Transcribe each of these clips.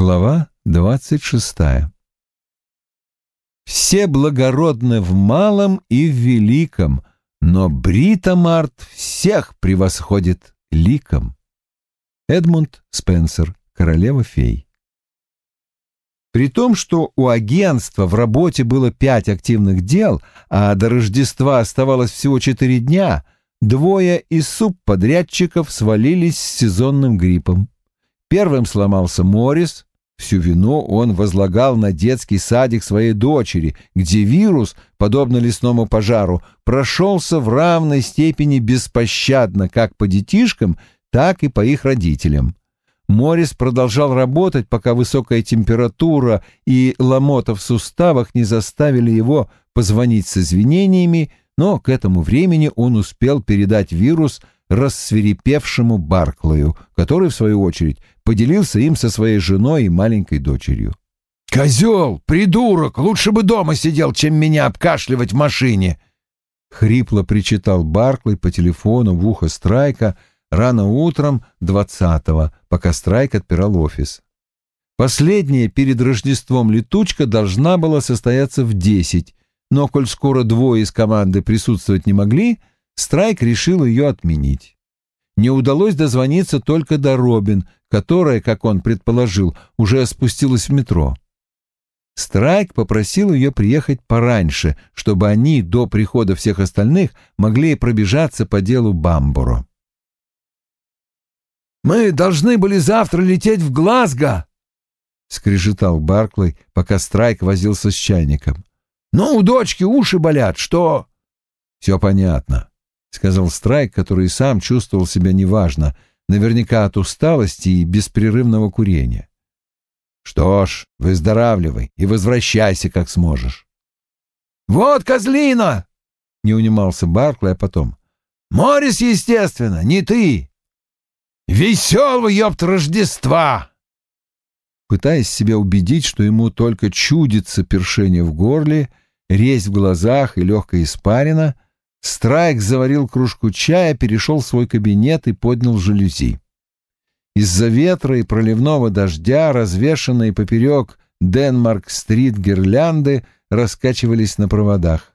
Глава двадцать шестая Все благородны в малом и в великом, но Бритамарт всех превосходит ликом. Эдмунд Спенсер, королева фей. При том, что у агентства в работе было пять активных дел, а до Рождества оставалось всего четыре дня, двое из субподрядчиков свалились с сезонным гриппом. Первым сломался Моррис, всю вину он возлагал на детский садик своей дочери, где вирус, подобно лесному пожару, прошелся в равной степени беспощадно как по детишкам, так и по их родителям. Морис продолжал работать, пока высокая температура и ломота в суставах не заставили его позвонить с извинениями, но к этому времени он успел передать вирус рассверепевшему Барклаю, который, в свою очередь, поделился им со своей женой и маленькой дочерью. «Козел! Придурок! Лучше бы дома сидел, чем меня обкашливать в машине!» Хрипло причитал Барклай по телефону в ухо Страйка рано утром двадцатого, пока Страйк отпирал офис. Последняя перед Рождеством летучка должна была состояться в десять, но коль скоро двое из команды присутствовать не могли, Страйк решил ее отменить. Не удалось дозвониться только до Робин, которая, как он предположил, уже спустилась в метро. Страйк попросил ее приехать пораньше, чтобы они до прихода всех остальных могли пробежаться по делу Бамборо. «Мы должны были завтра лететь в Глазго!» — скрежетал Барклey, пока Страйк возился с чайником. «Но у дочки уши болят, что...» «Все понятно. — сказал Страйк, который сам чувствовал себя неважно, наверняка от усталости и беспрерывного курения. «Что ж, выздоравливай и возвращайся, как сможешь». «Вот козлина!» — не унимался Барклey, а потом. «Морис, естественно, не ты!» «Веселого, ёпт, Рождества!» Пытаясь себя убедить, что ему только чудится першение в горле, резь в глазах и легкая испарина — Страйк заварил кружку чая, перешел в свой кабинет и поднял жалюзи. Из-за ветра и проливного дождя, развешанные поперек Денмарк-стрит гирлянды, раскачивались на проводах.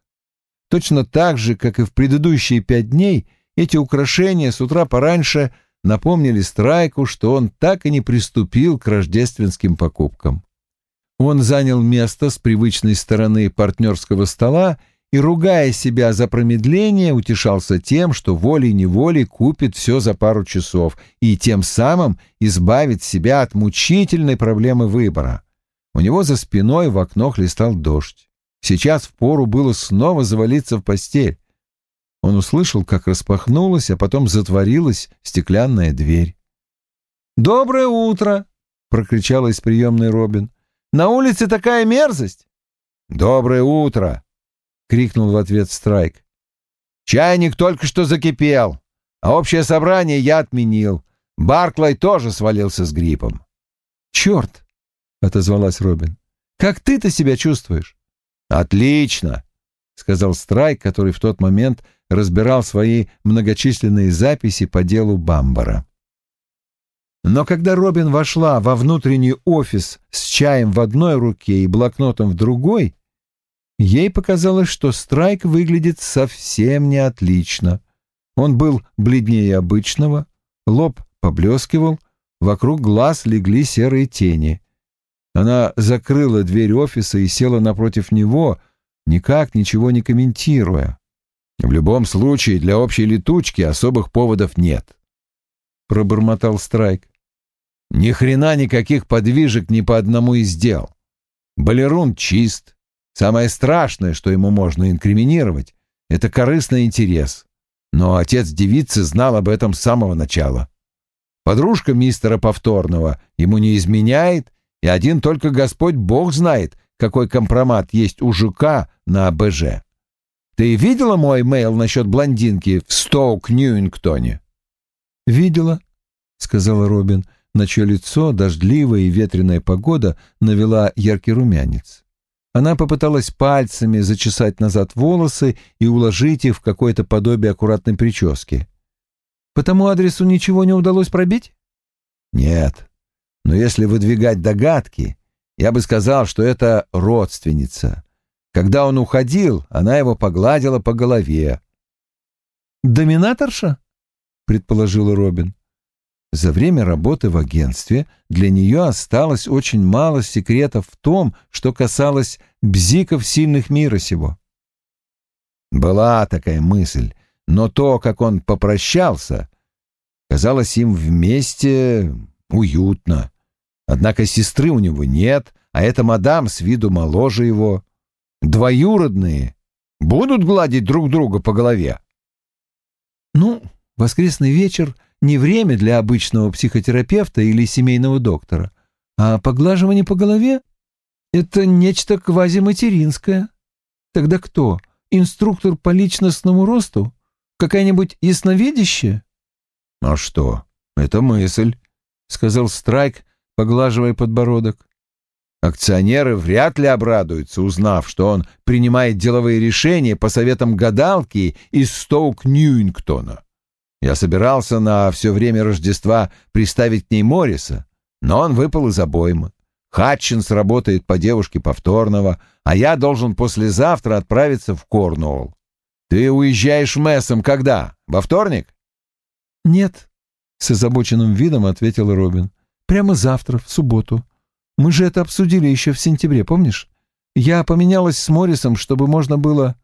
Точно так же, как и в предыдущие пять дней, эти украшения с утра пораньше напомнили Страйку, что он так и не приступил к рождественским покупкам. Он занял место с привычной стороны партнерского стола и, ругая себя за промедление, утешался тем, что волей-неволей купит все за пару часов и тем самым избавит себя от мучительной проблемы выбора. У него за спиной в окно хлестал дождь. Сейчас впору было снова завалиться в постель. Он услышал, как распахнулась, а потом затворилась стеклянная дверь. «Доброе утро!» — прокричала из приемной Робин. «На улице такая мерзость!» «Доброе утро!» — крикнул в ответ Страйк. «Чайник только что закипел, а общее собрание я отменил. Барклай тоже свалился с гриппом». «Черт!» — отозвалась Робин. «Как ты-то себя чувствуешь?» «Отлично!» — сказал Страйк, который в тот момент разбирал свои многочисленные записи по делу Бамбара. Но когда Робин вошла во внутренний офис с чаем в одной руке и блокнотом в другой, Ей показалось, что Страйк выглядит совсем не отлично. Он был бледнее обычного, лоб поблескивал, вокруг глаз легли серые тени. Она закрыла дверь офиса и села напротив него, никак ничего не комментируя. «В любом случае, для общей летучки особых поводов нет», — пробормотал Страйк. «Ни хрена никаких подвижек ни по одному из дел. Балерун чист, Самое страшное, что ему можно инкриминировать, это корыстный интерес. Но отец девицы знал об этом с самого начала. Подружка мистера Повторного ему не изменяет, и один только Господь Бог знает, какой компромат есть у жука на АБЖ. Ты видела мой мейл насчет блондинки в Стоук-Ньюингтоне? «Видела», — сказала Робин, на чье лицо дождливая и ветреная погода навела яркий румянец. Она попыталась пальцами зачесать назад волосы и уложить их в какое-то подобие аккуратной прически. «По тому адресу ничего не удалось пробить?» «Нет. Но если выдвигать догадки, я бы сказал, что это родственница. Когда он уходил, она его погладила по голове. «Доминаторша?» — предположила Робин. За время работы в агентстве для нее осталось очень мало секретов в том, что касалось бзиков сильных мира сего. Была такая мысль, но то, как он попрощался, казалось им вместе уютно. Однако сестры у него нет, а эта мадам с виду моложе его. Двоюродные будут гладить друг друга по голове. Ну, воскресный вечер не время для обычного психотерапевта или семейного доктора, а поглаживание по голове — это нечто квазиматеринское. Тогда кто? Инструктор по личностному росту? Какая-нибудь ясновидящая? — А что? Это мысль, — сказал Страйк, поглаживая подбородок. Акционеры вряд ли обрадуются, узнав, что он принимает деловые решения по советам гадалки из Стоук-Ньюингтона. Я собирался на все время Рождества приставить к ней Морриса, но он выпал из обоймы. Хатчинс работает по девушке повторного, а я должен послезавтра отправиться в Корнуолл. Ты уезжаешь Мессом когда? Во вторник? Нет, с озабоченным видом ответил Робин. Прямо завтра, в субботу. Мы же это обсудили еще в сентябре, помнишь? Я поменялась с Моррисом, чтобы можно было...»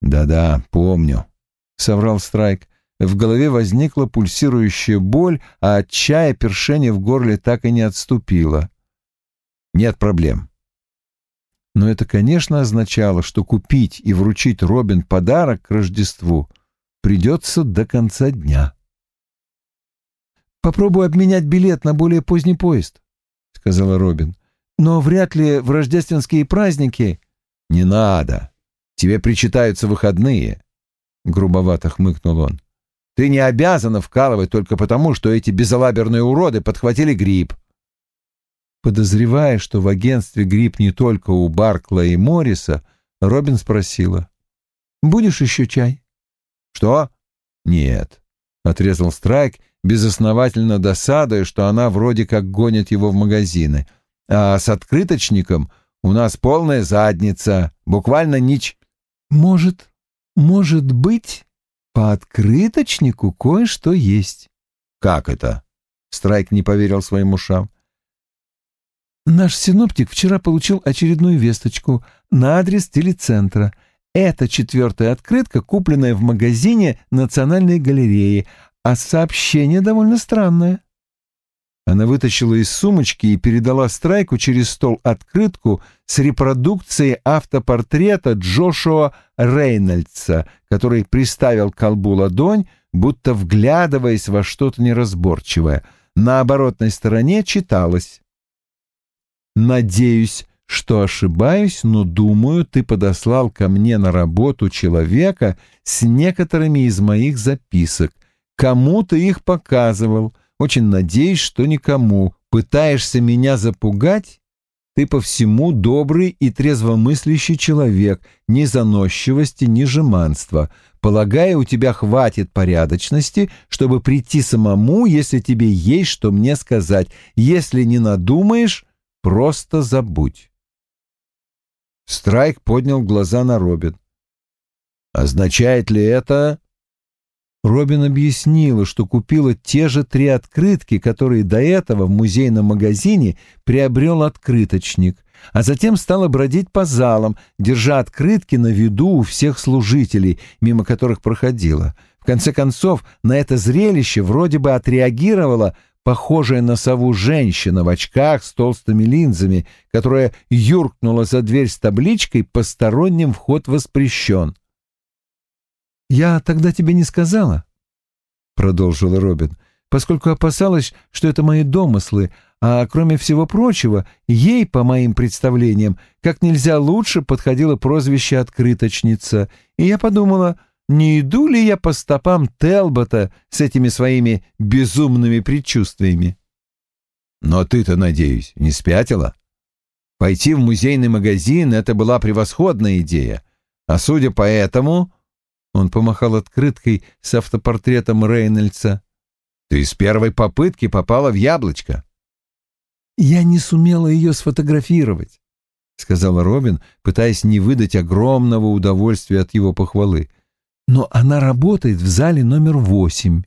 «Да-да, помню», — соврал Страйк. В голове возникла пульсирующая боль, а от чая першение в горле так и не отступило. «Нет проблем». Но это, конечно, означало, что купить и вручить Робин подарок к Рождеству придется до конца дня. «Попробую обменять билет на более поздний поезд», — сказала Робин. «Но вряд ли в рождественские праздники...» «Не надо. Тебе причитаются выходные», — грубовато хмыкнул он. «Ты не обязана вкалывать только потому, что эти безалаберные уроды подхватили грипп». Подозревая, что в агентстве грипп не только у Баркла и Морриса, Робин спросила. «Будешь еще чай?» «Что?» «Нет», — отрезал Страйк безосновательно досадуя, что она вроде как гонит его в магазины. А с открыточником у нас полная задница, буквально нич... Может, может быть, по открыточнику кое-что есть. Как это? Страйк не поверил своим ушам. Наш синоптик вчера получил очередную весточку на адрес телецентра. Это четвертая открытка, купленная в магазине Национальной галереи, а сообщение довольно странное. Она вытащила из сумочки и передала Страйку через стол открытку с репродукцией автопортрета Джошуа Рейнольдса, который приставил к колбу ладонь, будто вглядываясь во что-то неразборчивое. На оборотной стороне читалось «Надеюсь, что ошибаюсь, но думаю, ты подослал ко мне на работу человека с некоторыми из моих записок. Кому ты их показывал? Очень надеюсь, что никому. Пытаешься меня запугать? Ты по всему добрый и трезвомыслящий человек, ни заносчивости, ни жеманства. Полагаю, у тебя хватит порядочности, чтобы прийти самому, если тебе есть что мне сказать. Если не надумаешь, просто забудь. Страйк поднял глаза на Робин. «Означает ли это, Робин объяснила, что купила те же три открытки, которые до этого в музейном магазине приобрел открыточник, а затем стала бродить по залам, держа открытки на виду у всех служителей, мимо которых проходила. В конце концов, на это зрелище вроде бы отреагировала похожая на сову женщина в очках с толстыми линзами, которая юркнула за дверь с табличкой «Посторонним вход воспрещен». «Я тогда тебе не сказала», — продолжила Робин, «поскольку опасалась, что это мои домыслы, а кроме всего прочего, ей, по моим представлениям, как нельзя лучше подходило прозвище «открыточница», и я подумала, не иду ли я по стопам Телбота с этими своими безумными предчувствиями. Но ты-то, надеюсь, не спятила? Пойти в музейный магазин — это была превосходная идея, а судя по этому, он помахал открыткой с автопортретом Рейнольдса. «Ты с первой попытки попала в яблочко». не сумела ее сфотографировать, — сказала Робин, пытаясь не выдать огромного удовольствия от его похвалы. Но она работает в зале номер восемь,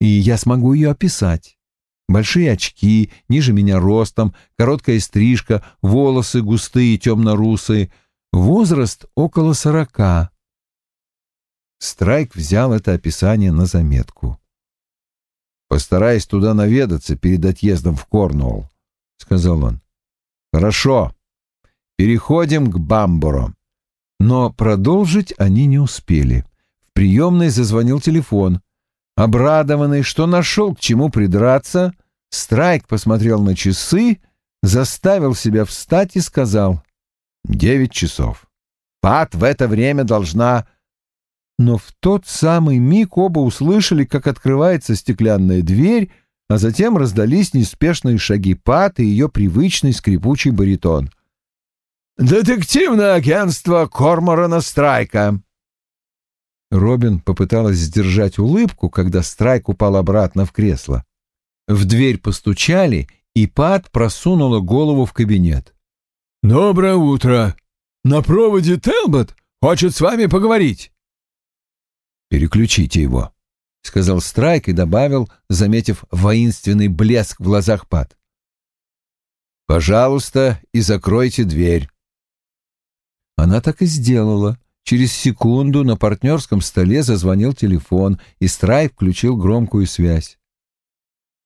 и я смогу ее описать. Большие очки, ниже меня ростом, короткая стрижка, волосы густые, темно-русые, возраст около сорока. Страйк взял это описание на заметку. «Постараюсь туда наведаться перед отъездом в Корнуолл», — сказал он. «Хорошо. Переходим к Бамборо». Но продолжить они не успели. В приемной зазвонил телефон. Обрадованный, что нашел к чему придраться, Страйк посмотрел на часы, заставил себя встать и сказал «Девять часов. Пат в это время должна но в тот самый миг оба услышали, как открывается стеклянная дверь, а затем раздались неспешные шаги Пат и ее привычный скрипучий баритон. «Детективное агентство Корморана Страйка!» Робин попыталась сдержать улыбку, когда Страйк упал обратно в кресло. В дверь постучали, и Пат просунула голову в кабинет. «Доброе утро! На проводе Телбот хочет с вами поговорить!» «Переключите его», — сказал Страйк и добавил, заметив воинственный блеск в глазах Пат. «Пожалуйста, и закройте дверь». Она так и сделала. Через секунду на партнерском столе зазвонил телефон, и Страйк включил громкую связь.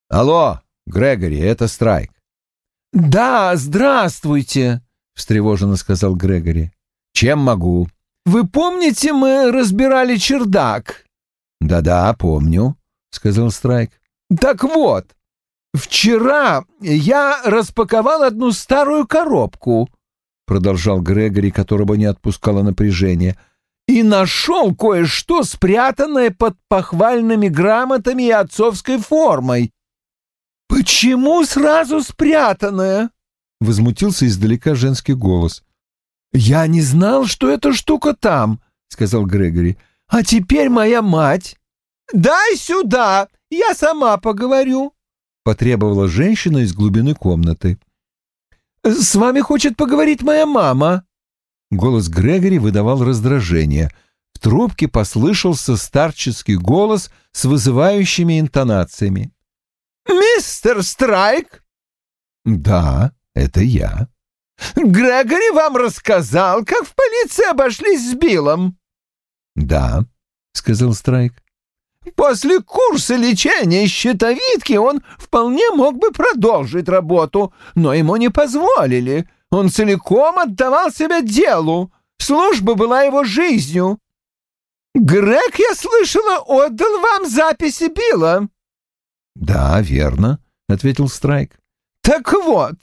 «Алло, Грегори, это Страйк». «Да, здравствуйте», — встревоженно сказал Грегори. «Чем могу?» Вы помните, мы разбирали чердак? Да-да, помню, сказал Страйк. Так вот, вчера я распаковал одну старую коробку, продолжал Грегори, которого не отпускало напряжение, и нашел кое-что спрятанное под похвальными грамотами и отцовской формой. Почему сразу спрятанное? Возмутился издалека женский голос. «Я не знал, что эта штука там», — сказал Грегори. «А теперь моя мать...» «Дай сюда, я сама поговорю», — потребовала женщина из глубины комнаты. «С вами хочет поговорить моя мама». Голос Грегори выдавал раздражение. В трубке послышался старческий голос с вызывающими интонациями. «Мистер Страйк?» «Да, это я». Грегори вам рассказал, как в полиции обошлись с Биллом?» «Да», — сказал Страйк. «После курса лечения щитовидки он вполне мог бы продолжить работу, но ему не позволили. Он целиком отдавал себя делу. Служба была его жизнью. Грег, я слышала, отдал вам записи Билла». «Да, верно», — ответил Страйк. «Так вот,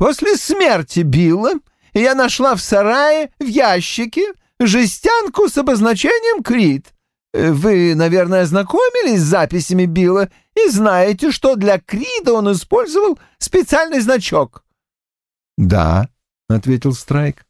После смерти Билла я нашла в сарае в ящике жестянку с обозначением Крит. Вы, наверное, ознакомились с записями Билла и знаете, что для Крида он использовал специальный значок. «Да», — ответил Страйк.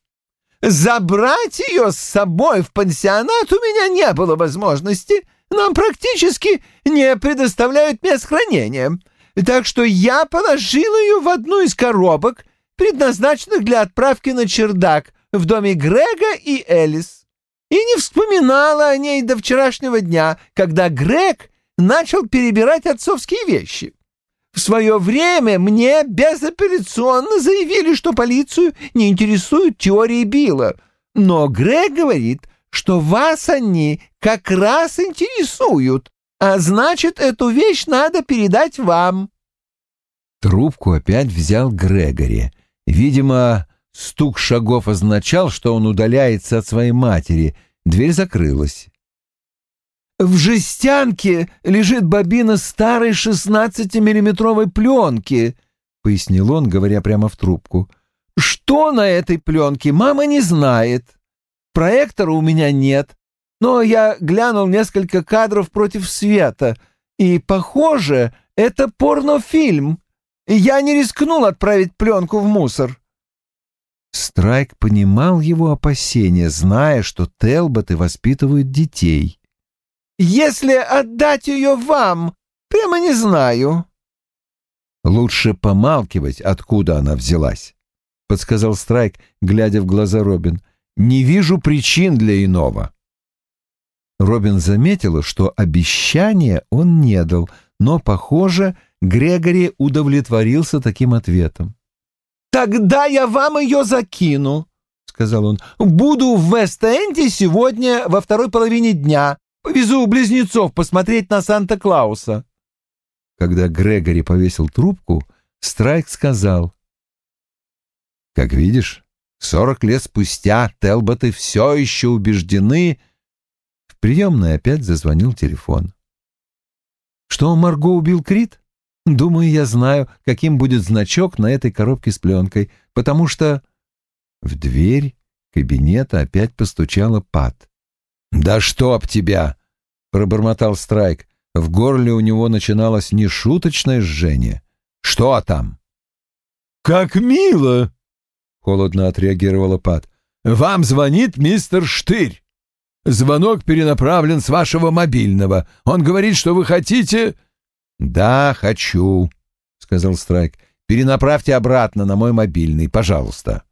«Забрать ее с собой в пансионат у меня не было возможности. Нам практически не предоставляют мест хранения так что я положила ее в одну из коробок, предназначенных для отправки на чердак в доме Грега и Элис, и не вспоминала о ней до вчерашнего дня, когда Грег начал перебирать отцовские вещи. В свое время мне безапелляционно заявили, что полицию не интересуют теории Билла, но Грег говорит, что вас они как раз интересуют, а значит, эту вещь надо передать вам». Трубку опять взял Грегори. Видимо, стук шагов означал, что он удаляется от своей матери. Дверь закрылась. «В жестянке лежит бобина старой шестнадцатимиллиметровой пленки», — пояснил он, говоря прямо в трубку. «Что на этой пленке, мама не знает. Проектора у меня нет, но я глянул несколько кадров против света, и, похоже, это порнофильм. Я не рискнул отправить пленку в мусор. Страйк понимал его опасения, зная, что Телботы воспитывают детей. «Если отдать ее вам, прямо не знаю». Лучше помалкивать, откуда она взялась, — подсказал Страйк, глядя в глаза Робин. Не вижу причин для иного. Робин заметила, что обещания он не дал, но, похоже, Грегори удовлетворился таким ответом. «Тогда я вам ее закину», — сказал он. «Буду в Вест-Энде сегодня во второй половине дня. Повезу близнецов посмотреть на Санта-Клауса». Когда Грегори повесил трубку, Страйк сказал. «Как видишь, сорок лет спустя Телботы все еще убеждены...» Приемной опять зазвонил телефон. «Что, Марго убил Крит? Думаю, я знаю, каким будет значок на этой коробке с пленкой, потому что...» В дверь кабинета опять постучала Пат. «Да чтоб тебя!» — пробормотал Страйк. В горле у него начиналось нешуточное жжение. «Что там?» «Как мило!» — холодно отреагировала Пат. «Вам звонит мистер Штырь. Звонок перенаправлен с вашего мобильного. Он говорит, что вы хотите...» «Да, хочу», — сказал Страйк. «Перенаправьте обратно на мой мобильный, пожалуйста».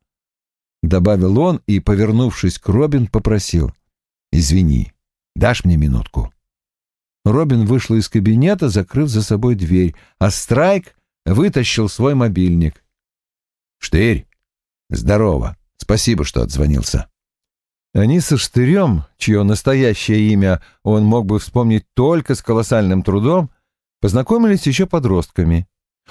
Добавил он и, повернувшись к Робин, попросил. «Извини, дашь мне минутку?» Робин вышла из кабинета, закрыв за собой дверь, а Страйк вытащил свой мобильник. «Штырь, здорово. Спасибо, что отзвонился». Они со Штырем, чье настоящее имя он мог бы вспомнить только с колоссальным трудом, познакомились еще подростками.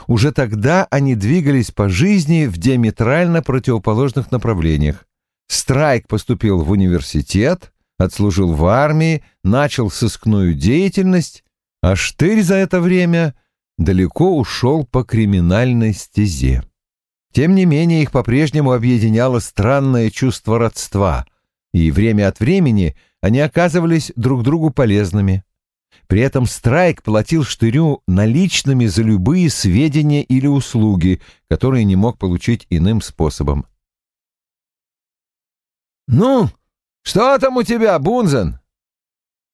Уже тогда они двигались по жизни в диаметрально противоположных направлениях. Страйк поступил в университет, отслужил в армии, начал сыскную деятельность, а Штырь за это время далеко ушел по криминальной стезе. Тем не менее, их по-прежнему объединяло странное чувство родства, и время от времени они оказывались друг другу полезными. При этом Страйк платил Штырю наличными за любые сведения или услуги, которые не мог получить иным способом. «Ну, «Что там у тебя, Бунзен?»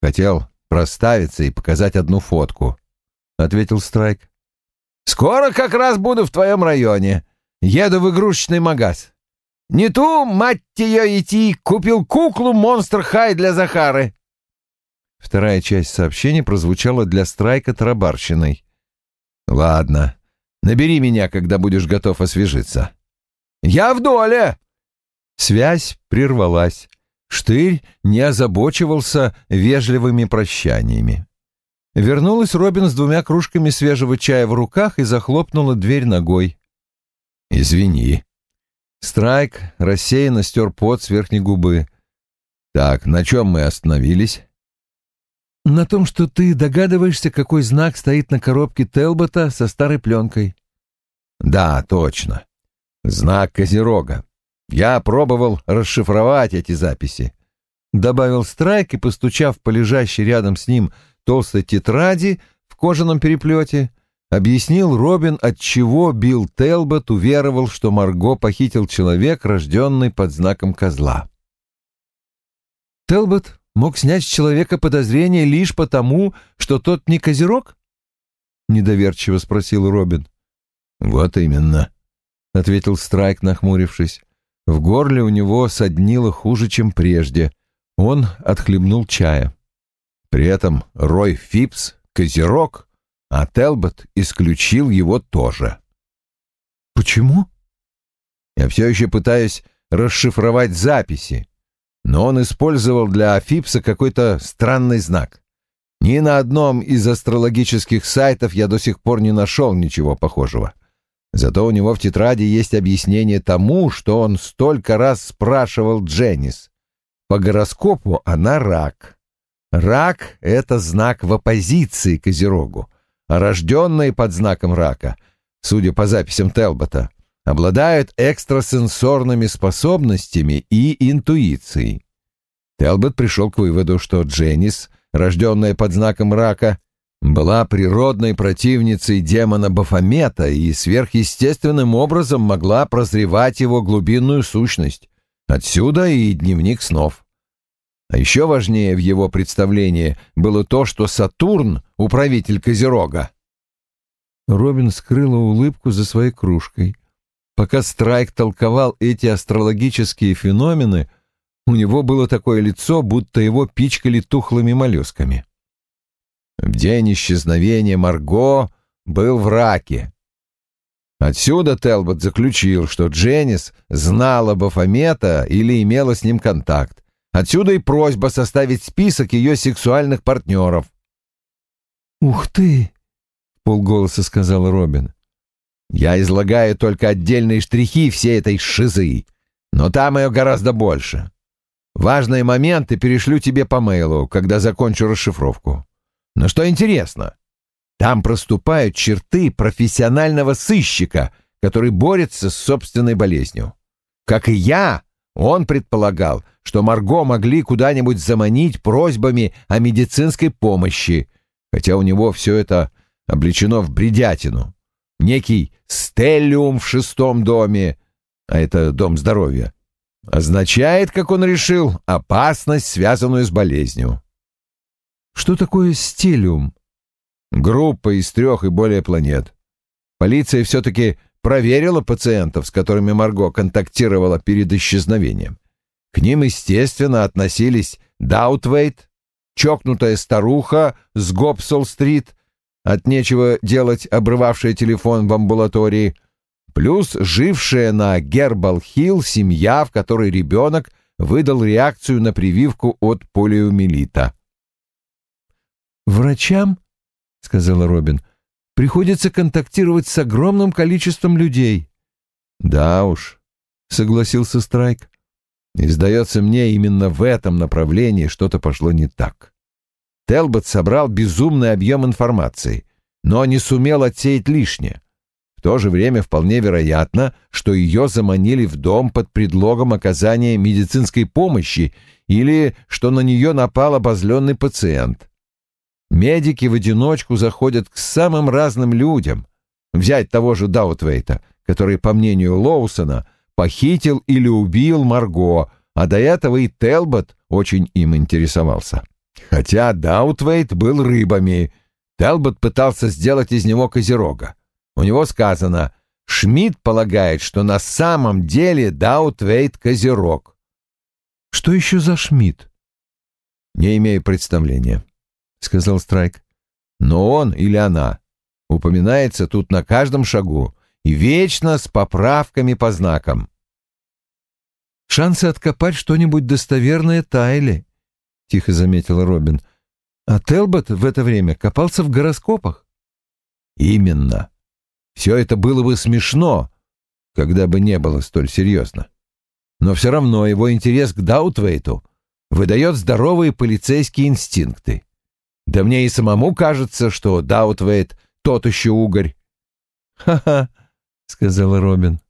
«Хотел проставиться и показать одну фотку», — ответил Страйк. «Скоро как раз буду в твоем районе. Еду в игрушечный магаз. Не ту, мать ее, идти, купил куклу Монстр Хай для Захары». Вторая часть сообщения прозвучала для Страйка тарабарщиной. «Ладно, набери меня, когда будешь готов освежиться». «Я в доле!» Связь прервалась. Штырь не озабочивался вежливыми прощаниями. Вернулась Робин с двумя кружками свежего чая в руках и захлопнула дверь ногой. «Извини». Страйк рассеянно стер пот с верхней губы. «Так, на чем мы остановились?» «На том, что ты догадываешься, какой знак стоит на коробке Телбота со старой пленкой». «Да, точно. Знак Козерога. Я пробовал расшифровать эти записи. Добавил Страйк и, постучав по лежащей рядом с ним толстой тетради в кожаном переплете, объяснил Робин, отчего Билл Телбот уверовал, что Марго похитил человек, рожденный под знаком козла. «Телбот мог снять с человека подозрение лишь потому, что тот не козерог?» — недоверчиво спросил Робин. «Вот именно», — ответил Страйк, нахмурившись. В горле у него соднило хуже, чем прежде. Он отхлебнул чая. При этом Рой Фипс — козерог, а Телбот исключил его тоже. «Почему?» «Я все еще пытаюсь расшифровать записи, но он использовал для Фипса какой-то странный знак. Ни на одном из астрологических сайтов я до сих пор не нашел ничего похожего. Зато у него в тетради есть объяснение тому, что он столько раз спрашивал Дженнис. По гороскопу она рак. Рак — это знак в оппозиции Козерогу, рожденные под знаком рака, судя по записям Телбота, обладают экстрасенсорными способностями и интуицией. Телбот пришел к выводу, что Дженнис, рожденная под знаком рака, была природной противницей демона Бафомета и сверхъестественным образом могла прозревать его глубинную сущность. Отсюда и дневник снов. А еще важнее в его представлении было то, что Сатурн — управитель Козерога. Робин скрыла улыбку за своей кружкой. Пока Страйк толковал эти астрологические феномены, у него было такое лицо, будто его пичкали тухлыми моллюсками. В день исчезновения Марго был в раке. Отсюда Телбот заключил, что Дженнис знала Бафомета или имела с ним контакт. Отсюда и просьба составить список ее сексуальных партнеров. «Ух ты!» — полголоса сказал Робин. «Я излагаю только отдельные штрихи всей этой шизы, но там ее гораздо больше. Важные моменты перешлю тебе по мейлу, когда закончу расшифровку. Но что интересно, там проступают черты профессионального сыщика, который борется с собственной болезнью. Как и я, он предполагал, что Марго могли куда-нибудь заманить просьбами о медицинской помощи, хотя у него все это облечено в бредятину. Некий стеллиум в шестом доме, а это дом здоровья, означает, как он решил, опасность, связанную с болезнью. Что такое стеллиум? Группа из трех и более планет. Полиция все-таки проверила пациентов, с которыми Марго контактировала перед исчезновением. К ним, естественно, относились Даутвейт, чокнутая старуха с Гопсол-стрит, от нечего делать обрывавшая телефон в амбулатории, плюс жившая на Гербал-Хилл семья, в которой ребенок выдал реакцию на прививку от полиомиелита. «Врачам, — сказала Робин, — приходится контактировать с огромным количеством людей». «Да уж», — согласился Страйк. «И сдается мне, именно в этом направлении что-то пошло не так». Телбот собрал безумный объем информации, но не сумел отсеять лишнее. В то же время вполне вероятно, что ее заманили в дом под предлогом оказания медицинской помощи или что на нее напал обозленный пациент. Медики в одиночку заходят к самым разным людям. Взять того же Даутвейта, который, по мнению Лоусона, похитил или убил Марго, а до этого и Телбот очень им интересовался. Хотя Даутвейт был рыбами, Телбот пытался сделать из него козерога. У него сказано «Шмидт полагает, что на самом деле Даутвейт козерог». «Что еще за Шмидт?» «Не имею представления», — сказал Страйк. «Но он или она упоминается тут на каждом шагу и вечно с поправками по знакам». «Шансы откопать что-нибудь достоверное таяли», — тихо заметила Робин. «А Телбот в это время копался в гороскопах». «Именно. Все это было бы смешно, когда бы не было столь серьезно. Но все равно его интерес к Даутвейту выдает здоровые полицейские инстинкты. Да мне и самому кажется, что Даутвейт тот еще угорь». «Ха-ха», — сказала Робин.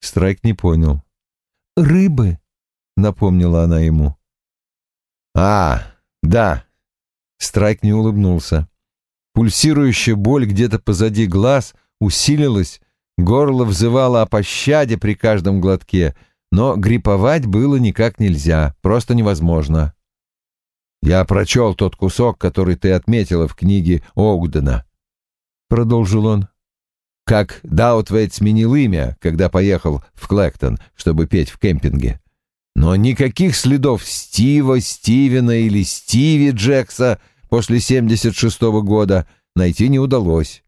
Страйк не понял. «Рыбы», — напомнила она ему. «А, да». Страйк не улыбнулся. Пульсирующая боль где-то позади глаз усилилась, горло взывало о пощаде при каждом глотке, но гриповать было никак нельзя, просто невозможно. «Я прочел тот кусок, который ты отметила в книге Огдена», — продолжил он. «Как Даутвейт сменил имя, когда поехал в Клэктон, чтобы петь в кемпинге. Но никаких следов Стива, Стивена или Стиви Джекса после 76-го года найти не удалось.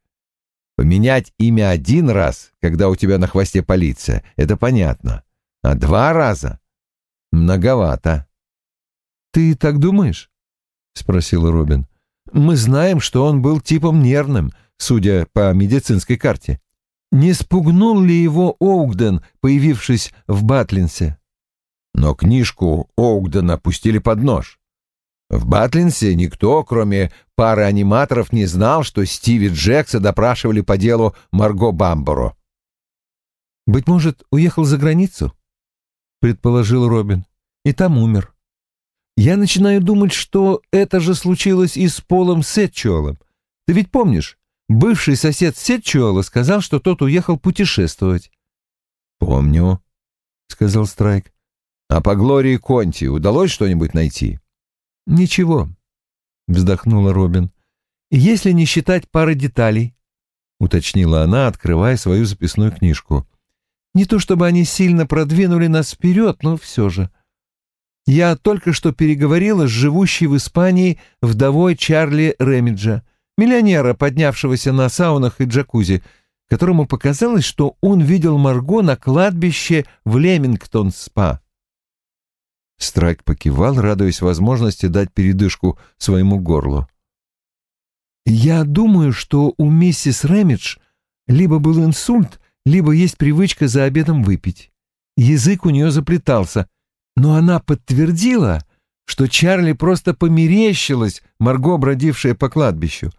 Поменять имя один раз, когда у тебя на хвосте полиция, это понятно. А два раза — многовато. «Ты так думаешь?» — спросил Робин. «Мы знаем, что он был типом нервным, судя по медицинской карте. Не спугнул ли его Оугден, появившись в Батлинсе?» но книжку Оугдена пустили под нож. В Батлинсе никто, кроме пары аниматоров, не знал, что Стиви Джекса допрашивали по делу Марго Бамборо. «Быть может, уехал за границу?» — предположил Робин. «И там умер. Я начинаю думать, что это же случилось и с Полом Сетчуэлом. Ты ведь помнишь, бывший сосед Сетчуэла сказал, что тот уехал путешествовать». «Помню», — сказал Страйк. А по Глории Конти удалось что-нибудь найти? Ничего, вздохнула Робин. Если не считать пары деталей. — уточнила она, открывая свою записную книжку. «Не то чтобы они сильно продвинули нас вперед, но все же. Я только что переговорила с живущей в Испании вдовой Чарли Ремиджа, миллионера, поднявшегося на саунах и джакузи, которому показалось, что он видел Марго на кладбище в Лемингтон-спа. Страйк покивал, радуясь возможности дать передышку своему горлу. «Я думаю, что у миссис Рэмидж либо был инсульт, либо есть привычка за обедом выпить. Язык у нее заплетался, но она подтвердила, что Чарли просто померещилась, Марго, бродившая по кладбищу,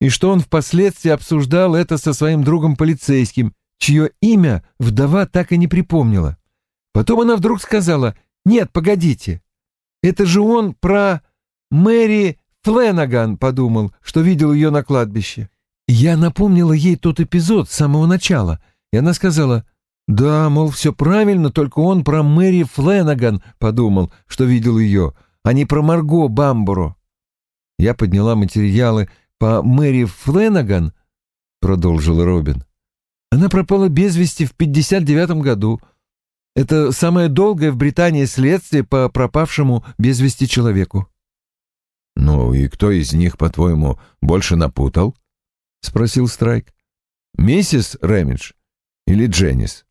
и что он впоследствии обсуждал это со своим другом полицейским, чье имя вдова так и не припомнила. Потом она вдруг сказала «Нет, погодите, это же он про Мэри Фленаган подумал, что видел ее на кладбище». Я напомнила ей тот эпизод с самого начала, и она сказала «Да, мол, все правильно, только он про Мэри Фленаган подумал, что видел ее, а не про Марго Бамборо». Я подняла материалы по Мэри Фленаган, продолжил Робин. Она пропала без вести в 59 году. Это самое долгое в Британии следствие по пропавшему без вести человеку. «Ну и кто из них, по-твоему, больше напутал?» — спросил Страйк. «Миссис Рэмидж или Дженнис?»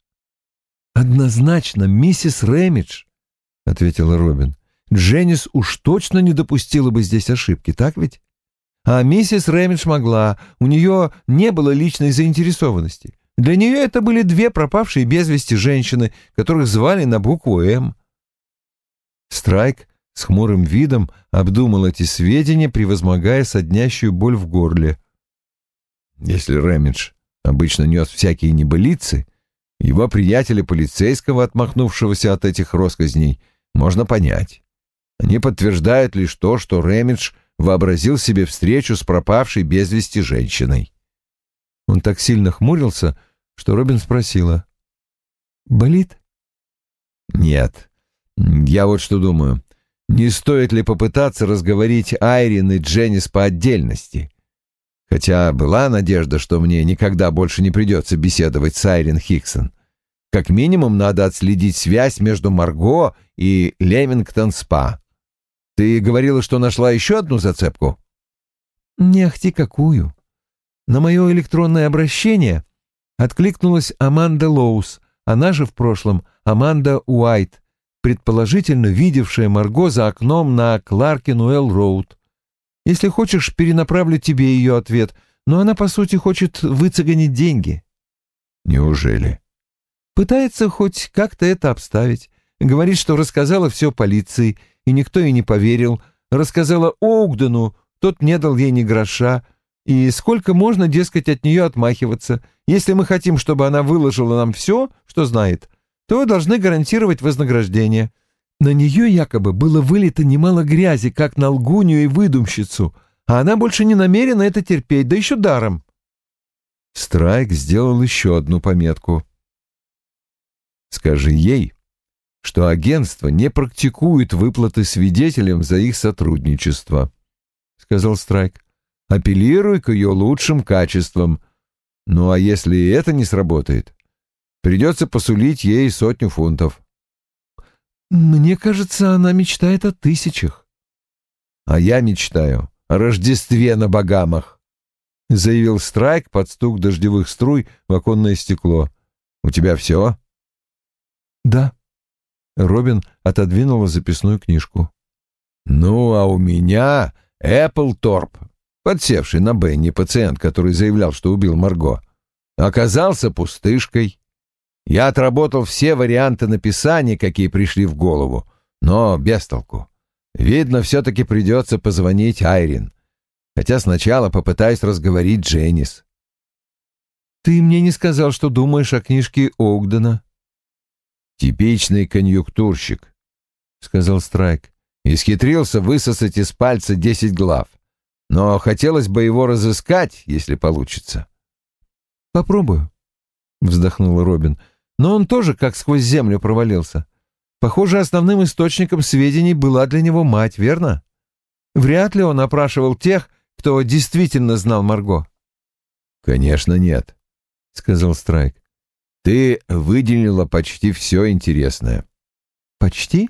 «Однозначно, миссис Рэмидж», — ответила Робин. «Дженнис уж точно не допустила бы здесь ошибки, так ведь?» А миссис Рэмидж могла, у нее не было личной заинтересованности. Для нее это были две пропавшие без вести женщины, которых звали на букву «М». Страйк с хмурым видом обдумал эти сведения, превозмогая соднящую боль в горле. Если Рэмидж обычно нес всякие небылицы, его приятеля полицейского, отмахнувшегося от этих росказней, можно понять. Они подтверждают лишь то, что Рэмидж вообразил себе встречу с пропавшей без вести женщиной. Он так сильно хмурился, что Робин спросила. «Болит?» «Нет. Я вот что думаю. Не стоит ли попытаться разговорить Айрин и Дженнис по отдельности? Хотя была надежда, что мне никогда больше не придется беседовать с Айрин Хиксон. Как минимум надо отследить связь между Марго и Лемингтон-спа. Ты говорила, что нашла еще одну зацепку? Не ахти какую. На мое электронное обращение откликнулась Аманда Лоус, она же в прошлом Аманда Уайт, предположительно видевшая Марго за окном на Кларкинуэлл-Роуд. Если хочешь, перенаправлю тебе ее ответ, но она, по сути, хочет выцегонить деньги. Неужели? Пытается хоть как-то это обставить. Говорит, что рассказала все полиции, и никто ей не поверил. Рассказала Оугдену, тот не дал ей ни гроша. И сколько можно, дескать, от нее отмахиваться? Если мы хотим, чтобы она выложила нам все, что знает, то должны гарантировать вознаграждение. На нее якобы было вылито немало грязи, как на лгунью и выдумщицу, а она больше не намерена это терпеть, да еще даром. Страйк сделал еще одну пометку. «Скажи ей, что агентство не практикует выплаты свидетелям за их сотрудничество», — сказал Страйк. «Апеллируй к ее лучшим качествам. Ну а если это не сработает, придется посулить ей сотню фунтов». «Мне кажется, она мечтает о тысячах». «А я мечтаю о Рождестве на Багамах», — заявил Страйк под стук дождевых струй в оконное стекло. «У тебя все?» «Да», Робин отодвинула записную книжку. «Ну, а у меня Эпплторп, подсевший на Бенни пациент, который заявлял, что убил Марго, оказался пустышкой. Я отработал все варианты написания, какие пришли в голову, но без толку. Видно, все-таки придется позвонить Айрин, хотя сначала попытаюсь разговорить Дженнис». «Ты мне не сказал, что думаешь о книжке Огдена?» Типичный конъюнктурщик, — сказал Страйк. Исхитрился высосать из пальца десять глав. Но хотелось бы его разыскать, если получится. Попробую, — вздохнул Робин. Но он тоже как сквозь землю провалился. Похоже, основным источником сведений была для него мать, верно? Вряд ли он опрашивал тех, кто действительно знал Марго. Конечно, нет, сказал Страйк. Ты выделила почти все интересное. Почти?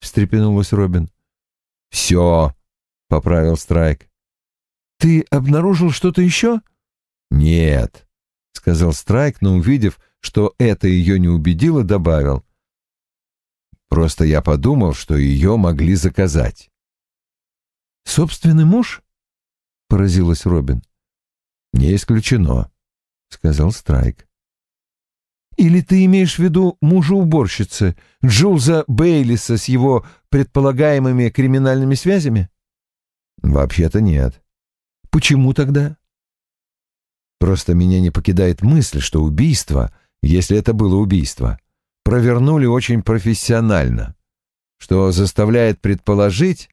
встрепенулась Робин. Все, поправил Страйк. Ты обнаружил что-то еще? Нет, сказал Страйк, но увидев, что это ее не убедило, добавил. Просто я подумал, что ее могли заказать. «Собственный муж?» — поразилась Робин. «Не исключено», — сказал Страйк. «Или ты имеешь в виду мужа уборщицы, Джулза Бейлиса с его предполагаемыми криминальными связями?» «Вообще-то нет». «Почему тогда?» «Просто меня не покидает мысль, что убийство, если это было убийство, провернули очень профессионально, что заставляет предположить...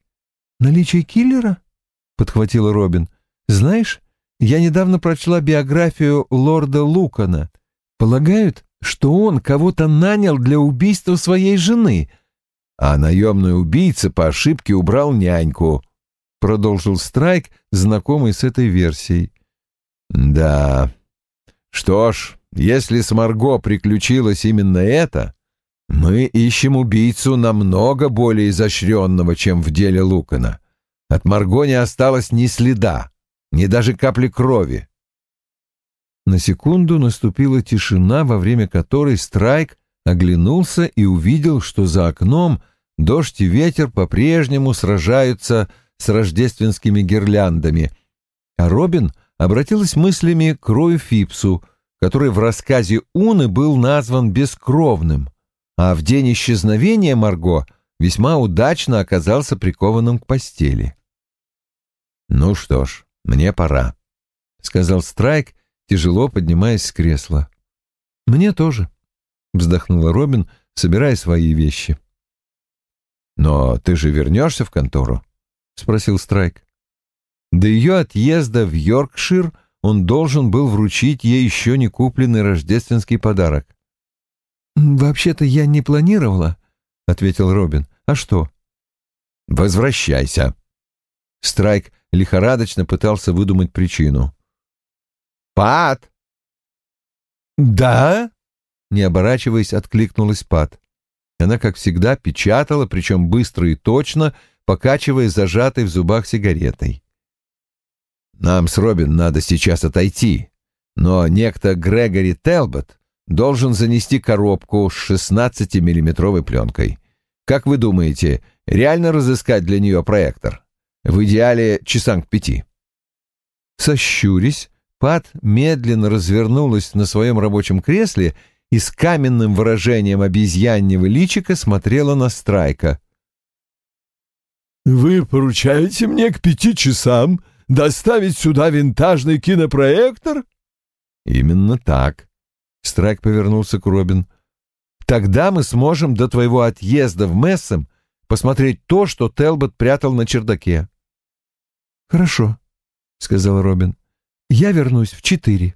«Наличие киллера?» — подхватила Робин. «Знаешь, я недавно прочла биографию лорда Лукана. Полагают, что он кого-то нанял для убийства своей жены, а наемный убийца по ошибке убрал няньку», — продолжил Страйк, знакомый с этой версией. «Да. Что ж, если с Марго приключилось именно это, мы ищем убийцу намного более изощренного, чем в деле Лукана. От Марго не осталось ни следа, ни даже капли крови. На секунду наступила тишина, во время которой Страйк оглянулся и увидел, что за окном дождь и ветер по-прежнему сражаются с рождественскими гирляндами, а Робин обратилась мыслями к Рою Фипсу — который в рассказе Уны был назван бескровным, а в день исчезновения Марго весьма удачно оказался прикованным к постели. «Ну что ж, мне пора», — сказал Страйк, тяжело поднимаясь с кресла. «Мне тоже», — вздохнула Робин, собирая свои вещи. «Но ты же вернешься в контору?» — спросил Страйк. До ее отъезда в Йоркшир — он должен был вручить ей еще не купленный рождественский подарок. «Вообще-то я не планировала», — ответил Робин. «А что?» «Возвращайся». Страйк лихорадочно пытался выдумать причину. «Пат!» «Да?» — не оборачиваясь, откликнулась Пат. Она, как всегда, печатала, причем быстро и точно, покачивая зажатой в зубах сигаретой. Нам с Робин надо сейчас отойти, но некто Грегори Телбот должен занести коробку с 16-миллиметровой пленкой. Как вы думаете, реально разыскать для нее проектор? В идеале часам к пяти. Сощурясь, Пат медленно развернулась на своем рабочем кресле и с каменным выражением обезьяннего личика смотрела на Страйка. «Вы поручаете мне к пяти часам доставить сюда винтажный кинопроектор?» «Именно так». Страйк повернулся к Робин. «Тогда мы сможем до твоего отъезда в Мессом посмотреть то, что Телбот прятал на чердаке». «Хорошо», — сказал Робин. «Я вернусь в четыре».